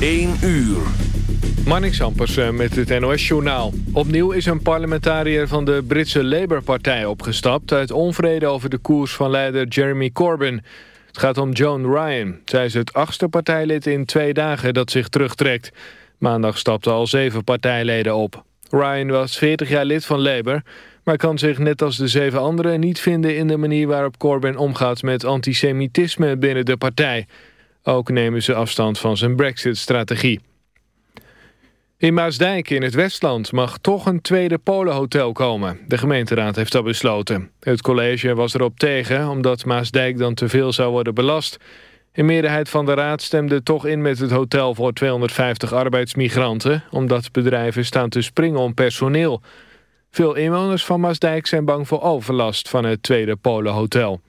1 uur. Marnix Ampersen met het NOS-journaal. Opnieuw is een parlementariër van de Britse Labour-partij opgestapt... uit onvrede over de koers van leider Jeremy Corbyn. Het gaat om Joan Ryan. Zij is het achtste partijlid in twee dagen dat zich terugtrekt. Maandag stapten al zeven partijleden op. Ryan was 40 jaar lid van Labour... maar kan zich net als de zeven anderen niet vinden... in de manier waarop Corbyn omgaat met antisemitisme binnen de partij... Ook nemen ze afstand van zijn brexit-strategie. In Maasdijk in het Westland mag toch een tweede polenhotel komen. De gemeenteraad heeft dat besloten. Het college was erop tegen omdat Maasdijk dan te veel zou worden belast. Een meerderheid van de raad stemde toch in met het hotel voor 250 arbeidsmigranten... omdat bedrijven staan te springen om personeel. Veel inwoners van Maasdijk zijn bang voor overlast van het tweede polenhotel.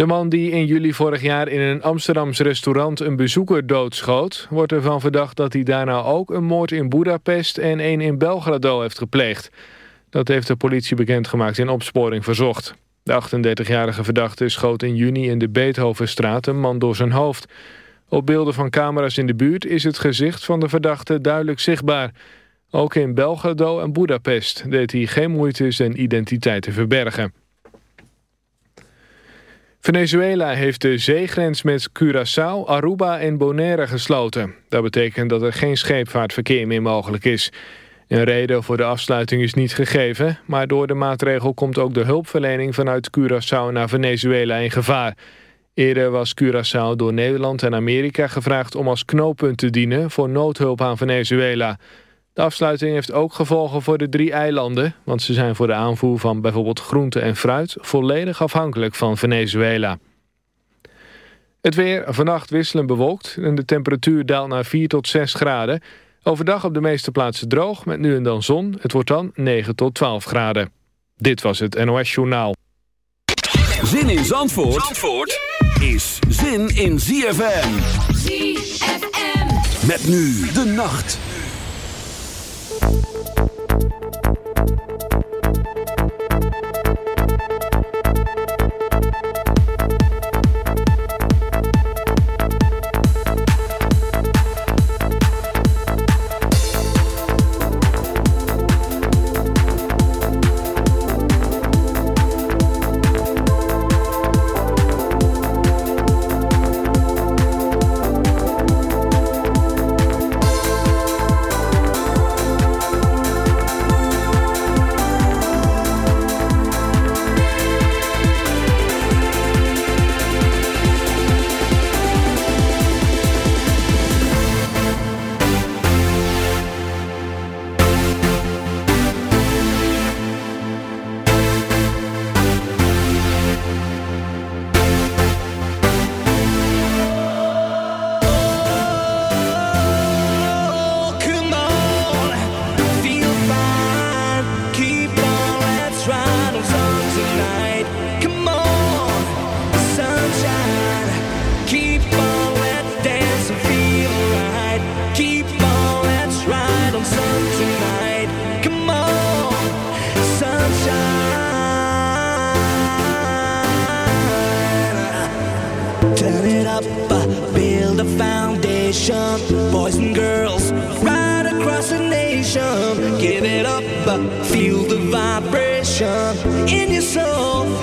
De man die in juli vorig jaar in een Amsterdams restaurant een bezoeker doodschoot... wordt ervan verdacht dat hij daarna ook een moord in Budapest en een in Belgrado heeft gepleegd. Dat heeft de politie bekendgemaakt in opsporing verzocht. De 38-jarige verdachte schoot in juni in de Beethovenstraat een man door zijn hoofd. Op beelden van camera's in de buurt is het gezicht van de verdachte duidelijk zichtbaar. Ook in Belgrado en Budapest deed hij geen moeite zijn identiteit te verbergen. Venezuela heeft de zeegrens met Curaçao, Aruba en Bonaire gesloten. Dat betekent dat er geen scheepvaartverkeer meer mogelijk is. Een reden voor de afsluiting is niet gegeven... maar door de maatregel komt ook de hulpverlening vanuit Curaçao naar Venezuela in gevaar. Eerder was Curaçao door Nederland en Amerika gevraagd om als knooppunt te dienen... voor noodhulp aan Venezuela... De afsluiting heeft ook gevolgen voor de drie eilanden... want ze zijn voor de aanvoer van bijvoorbeeld groente en fruit... volledig afhankelijk van Venezuela. Het weer vannacht wisselend bewolkt... en de temperatuur daalt naar 4 tot 6 graden. Overdag op de meeste plaatsen droog, met nu en dan zon. Het wordt dan 9 tot 12 graden. Dit was het NOS Journaal. Zin in Zandvoort, Zandvoort is zin in ZFM. ZFM. Met nu de nacht. Thank you. station. Boys and girls, right across the nation. Give it up, feel the vibration in your soul.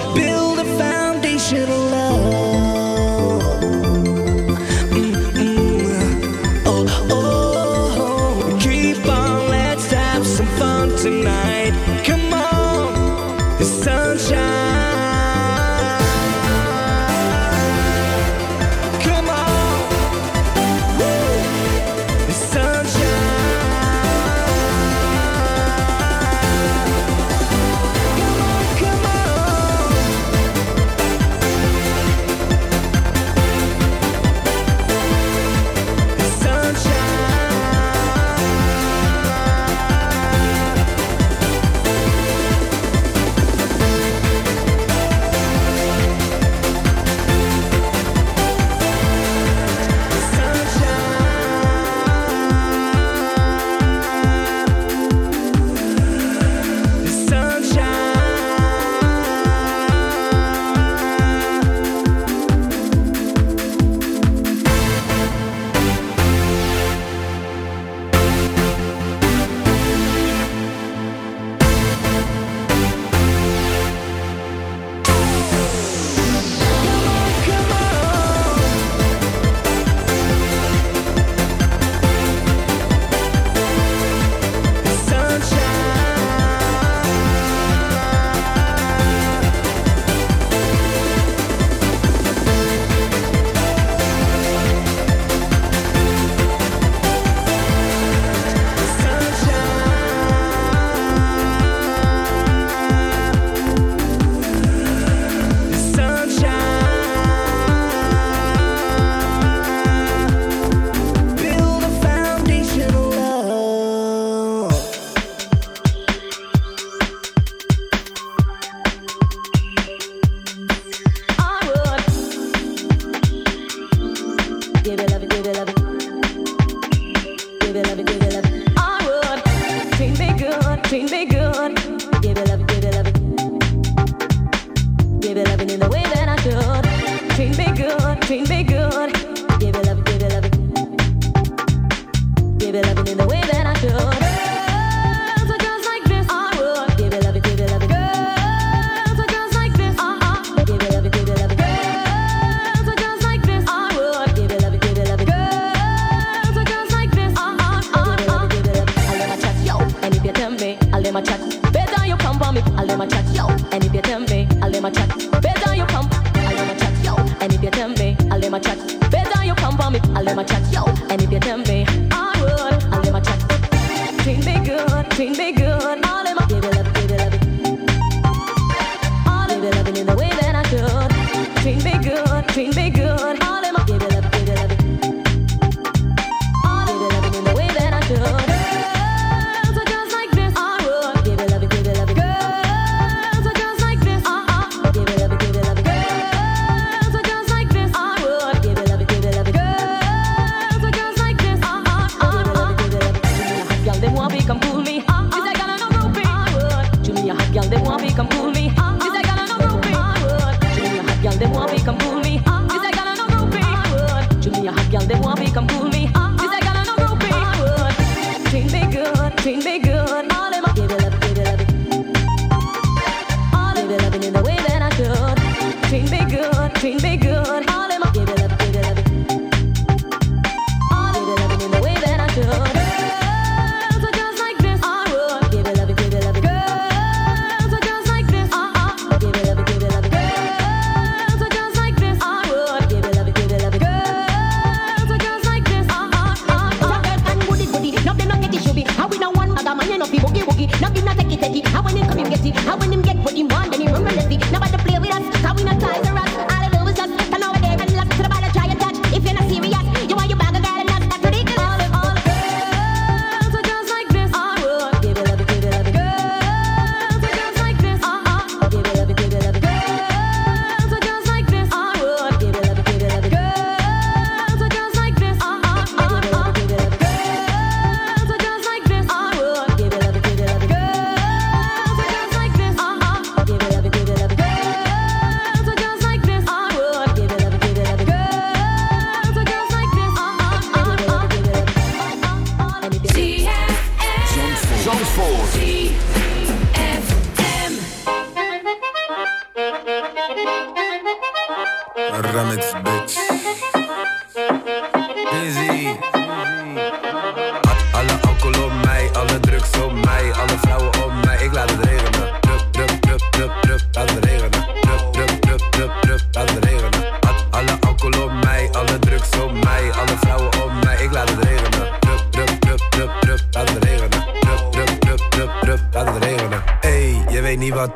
become cool.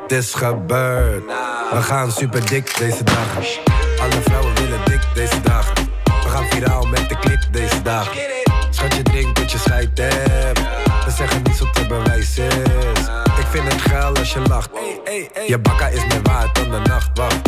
Is gebeurd. We gaan super dik deze dagen. Alle vrouwen willen dik deze dagen. We gaan viraal met de klik deze dagen. Schat je drinkt dat je scheid hebt. We zeggen niet wat te bewijzen is. Ik vind het geil als je lacht. Je bakka is meer waard dan de nachtwacht.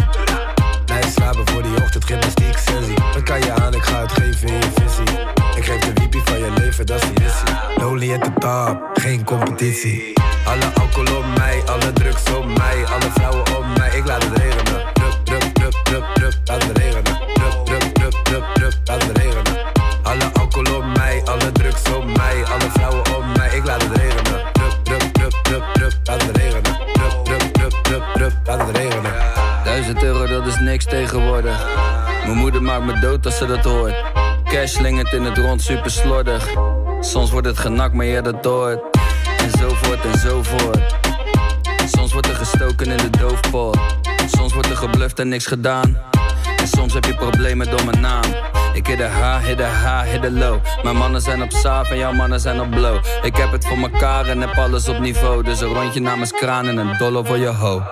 Nee, slapen voor die ochtend gymnastiek sessie. Dan kan je aan, ik ga het geven in je visie. Ik geef de wiepie van je leven, dat is die missie. Lonely at the top, geen competitie. Alle alcohol op mij, alle drugs op mij, alle vrouwen om mij. Ik laat het regenen. Drup, drup, drup, drup, drup, laat het regenen. Drup, drup, drup, drup, drup, laat het regenen. Alle alcohol op mij, alle drugs op mij, alle vrouwen om mij. Ik laat het regenen. Drup, drup, drup, drup, drup, laat het regenen. Drup, drup, drup, drup, drup, laat het regenen. Duizend euro, dat is niks tegenwoordig. Mijn moeder maakt me dood als ze dat hoort. Cash slingert in het rond, super slordig. Soms wordt het genakt, maar je dat hoort enzovoort enzovoort. Soms wordt er gestoken in de doofpot. Soms wordt er gebluft en niks gedaan. En soms heb je problemen door mijn naam. Ik hit de H, hit de de low. Mijn mannen zijn op saaf en jouw mannen zijn op blow. Ik heb het voor mekaar en heb alles op niveau. Dus een rondje namens kraan en een dollar voor je ho.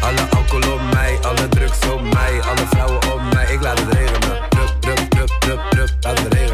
Alle alcohol op mij, alle drugs op mij, alle vrouwen op mij. Ik laat het regenen. Drup, drup, drup, drup, drup, laat het.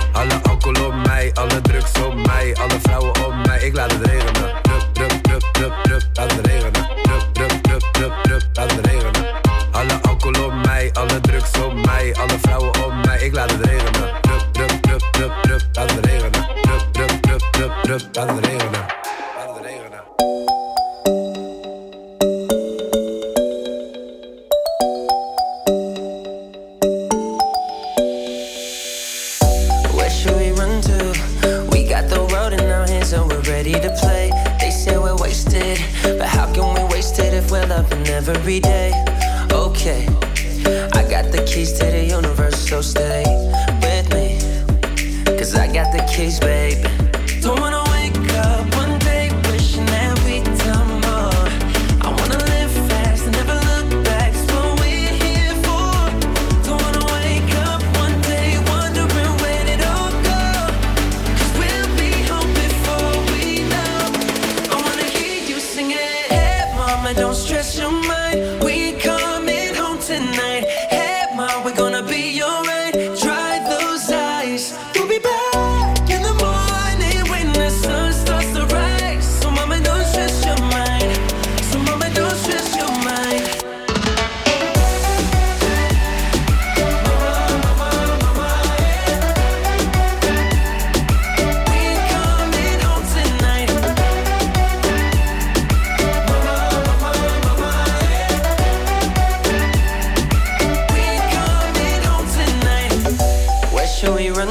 Alle alcohol op mij, alle drugs op mij, alle vrouwen op mij. Ik laat het regenen. Drup, drup, drup, drup, drup, laat het regenen. Drup, drup, drup, drup, drup, laat het regenen. Alle alcohol op mij, alle drugs op mij, alle vrouwen op mij. Ik laat het regenen. Drup, drup, drup, drup, drup, laat het regenen. Drup, drup, drup, drup, drup, laat het regenen. every day.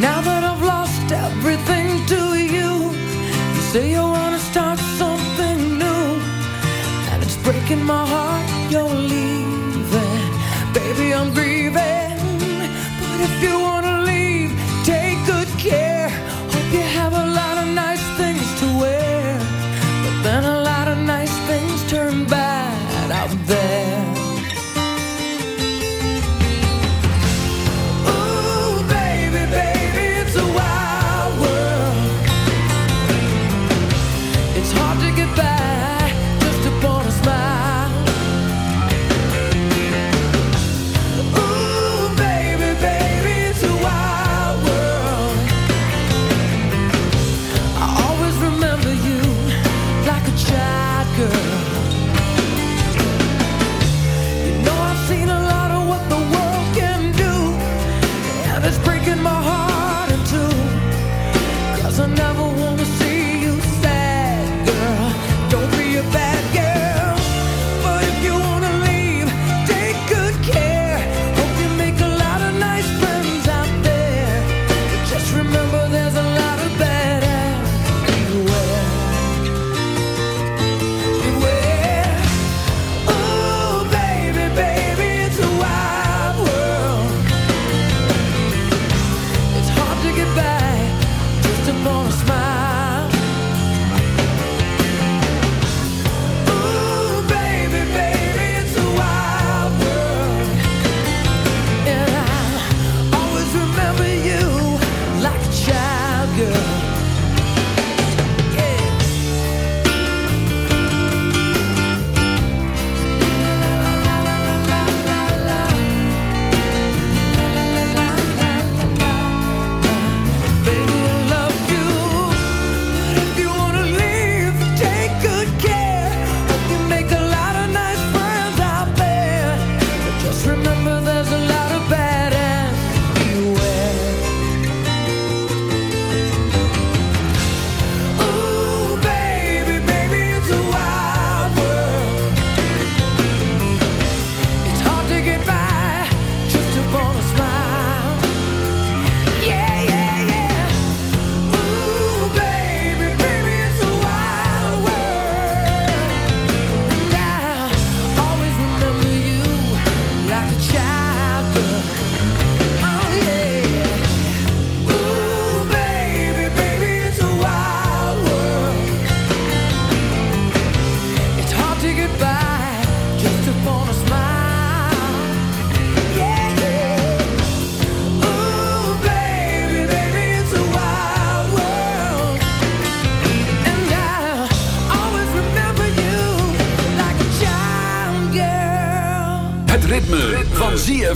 Now that I've lost everything to you, you say you wanna start something new, and it's breaking my heart you're leaving. Baby, I'm grieving, but if you want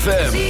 ZFM.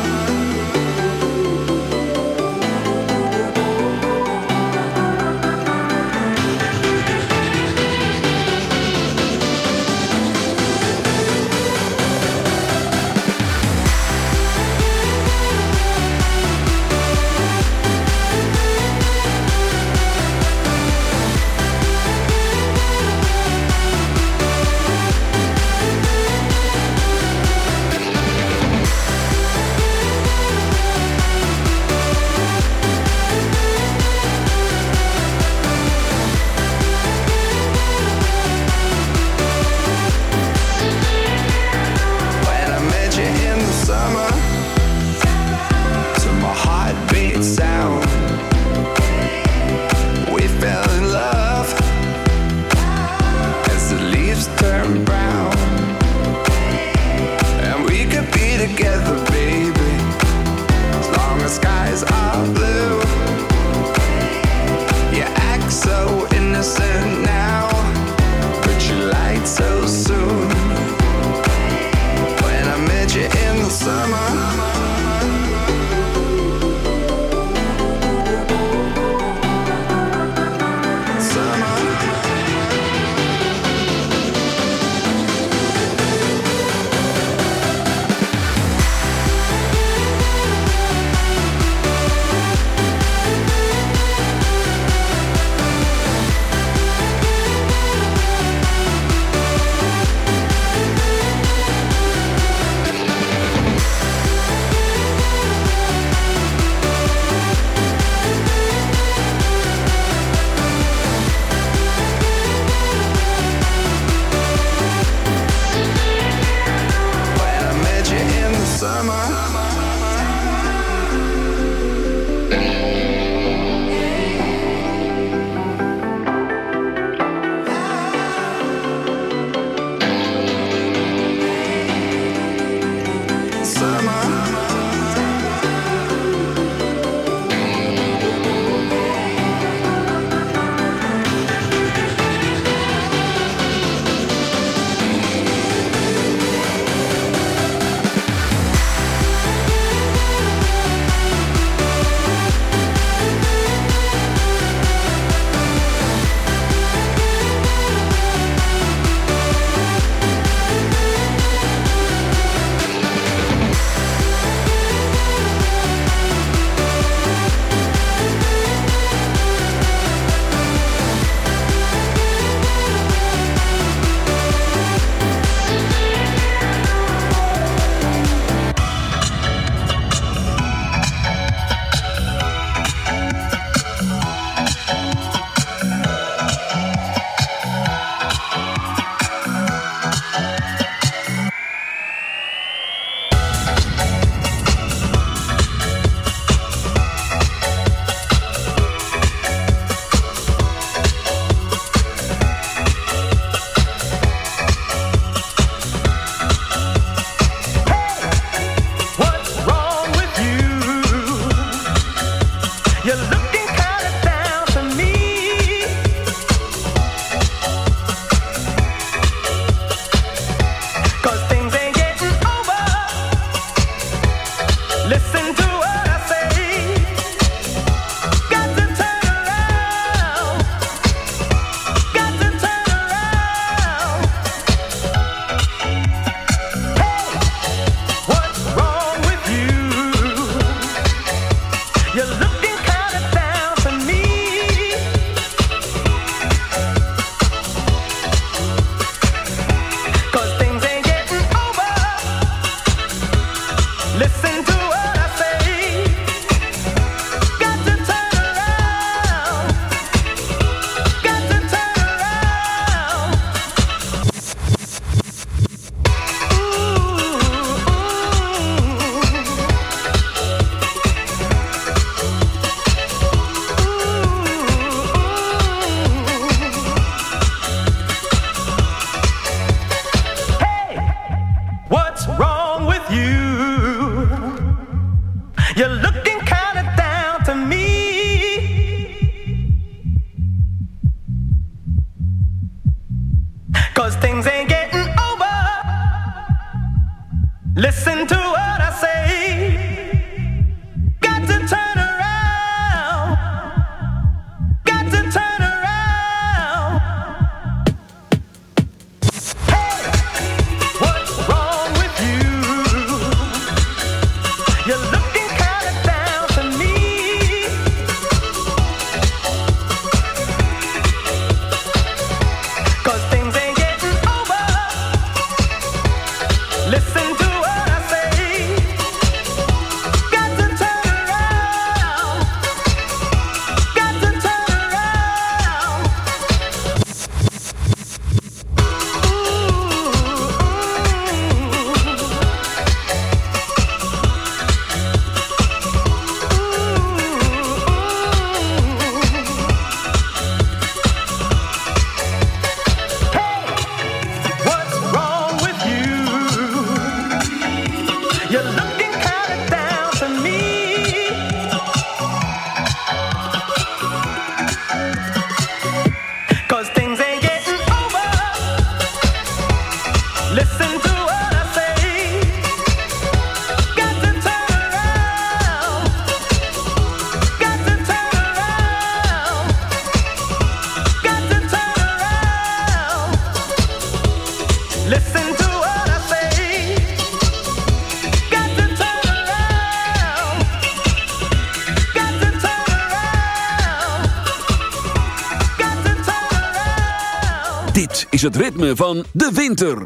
is het ritme van de winter. Do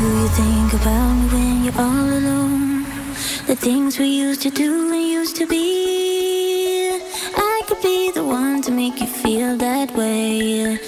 you think about me when you're all alone. The things we used to do and used to be. I could be the one to make you feel that way.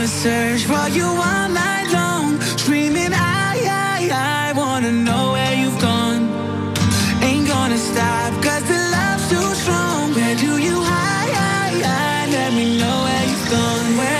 wanna search for you all night long, screaming I, I, I wanna know where you've gone. Ain't gonna stop 'cause the love's too strong. Where do you hide? Let me know where you've gone. Where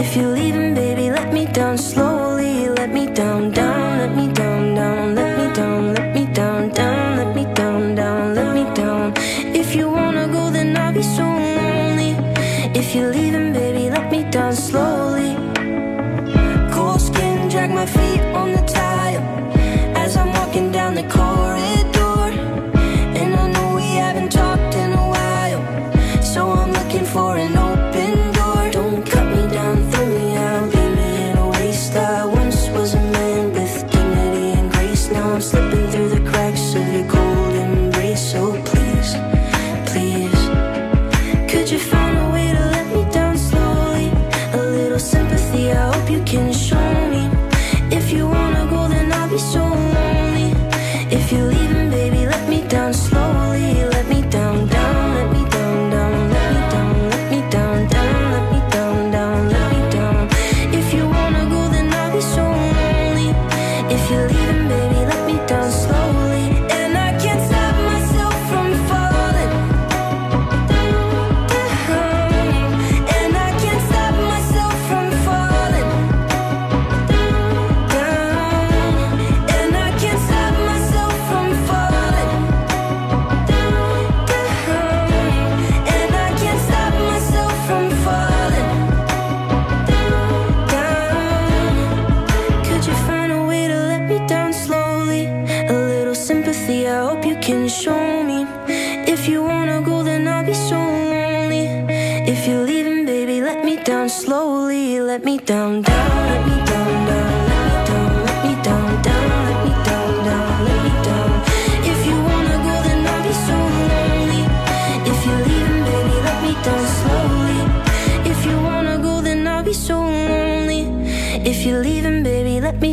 If you're leaving, baby, let me down slowly. Let me down, down, let me down, down, let me down, let me down, down, let me down, down, let me down. If you wanna go, then I'll be so lonely. If you're leaving,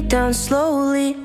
down slowly.